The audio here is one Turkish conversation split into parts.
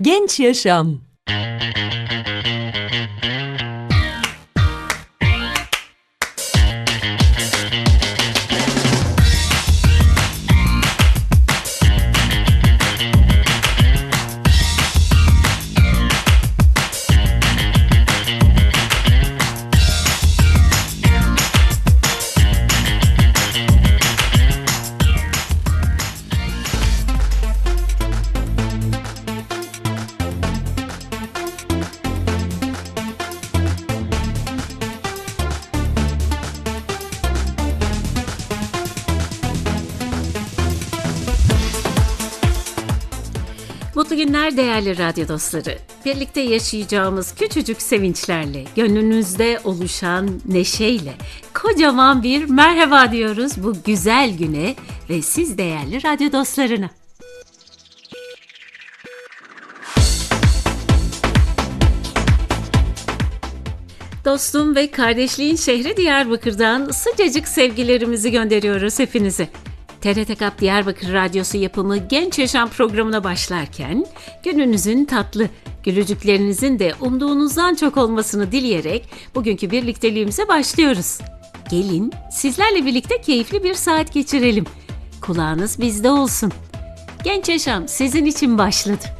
Genç Yaşam Mutlu günler değerli radyo dostları. Birlikte yaşayacağımız küçücük sevinçlerle, gönlünüzde oluşan neşeyle kocaman bir merhaba diyoruz bu güzel güne ve siz değerli radyo dostlarına. Dostum ve kardeşliğin şehri Diyarbakır'dan sıcacık sevgilerimizi gönderiyoruz hepinize. TRT Kap Diyarbakır Radyosu yapımı Genç Yaşam programına başlarken gününüzün tatlı, gülücüklerinizin de umduğunuzdan çok olmasını dileyerek bugünkü birlikteliğimize başlıyoruz. Gelin sizlerle birlikte keyifli bir saat geçirelim. Kulağınız bizde olsun. Genç Yaşam sizin için başladı.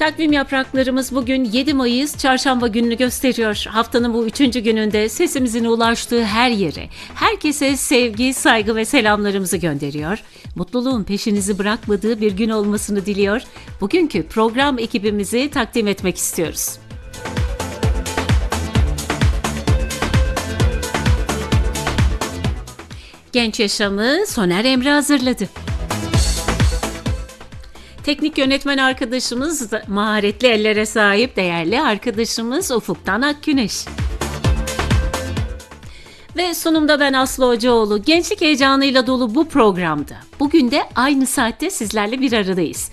Takvim yapraklarımız bugün 7 Mayıs çarşamba gününü gösteriyor. Haftanın bu üçüncü gününde sesimizin ulaştığı her yere, herkese sevgi, saygı ve selamlarımızı gönderiyor. Mutluluğun peşinizi bırakmadığı bir gün olmasını diliyor. Bugünkü program ekibimizi takdim etmek istiyoruz. Genç Yaşamı Soner Emre hazırladı. Teknik yönetmen arkadaşımız da maharetli ellere sahip değerli arkadaşımız Ufuk'tan Akgüneş. Ve sunumda ben Aslı Hocaoğlu. Gençlik heyecanıyla dolu bu programda. Bugün de aynı saatte sizlerle bir aradayız.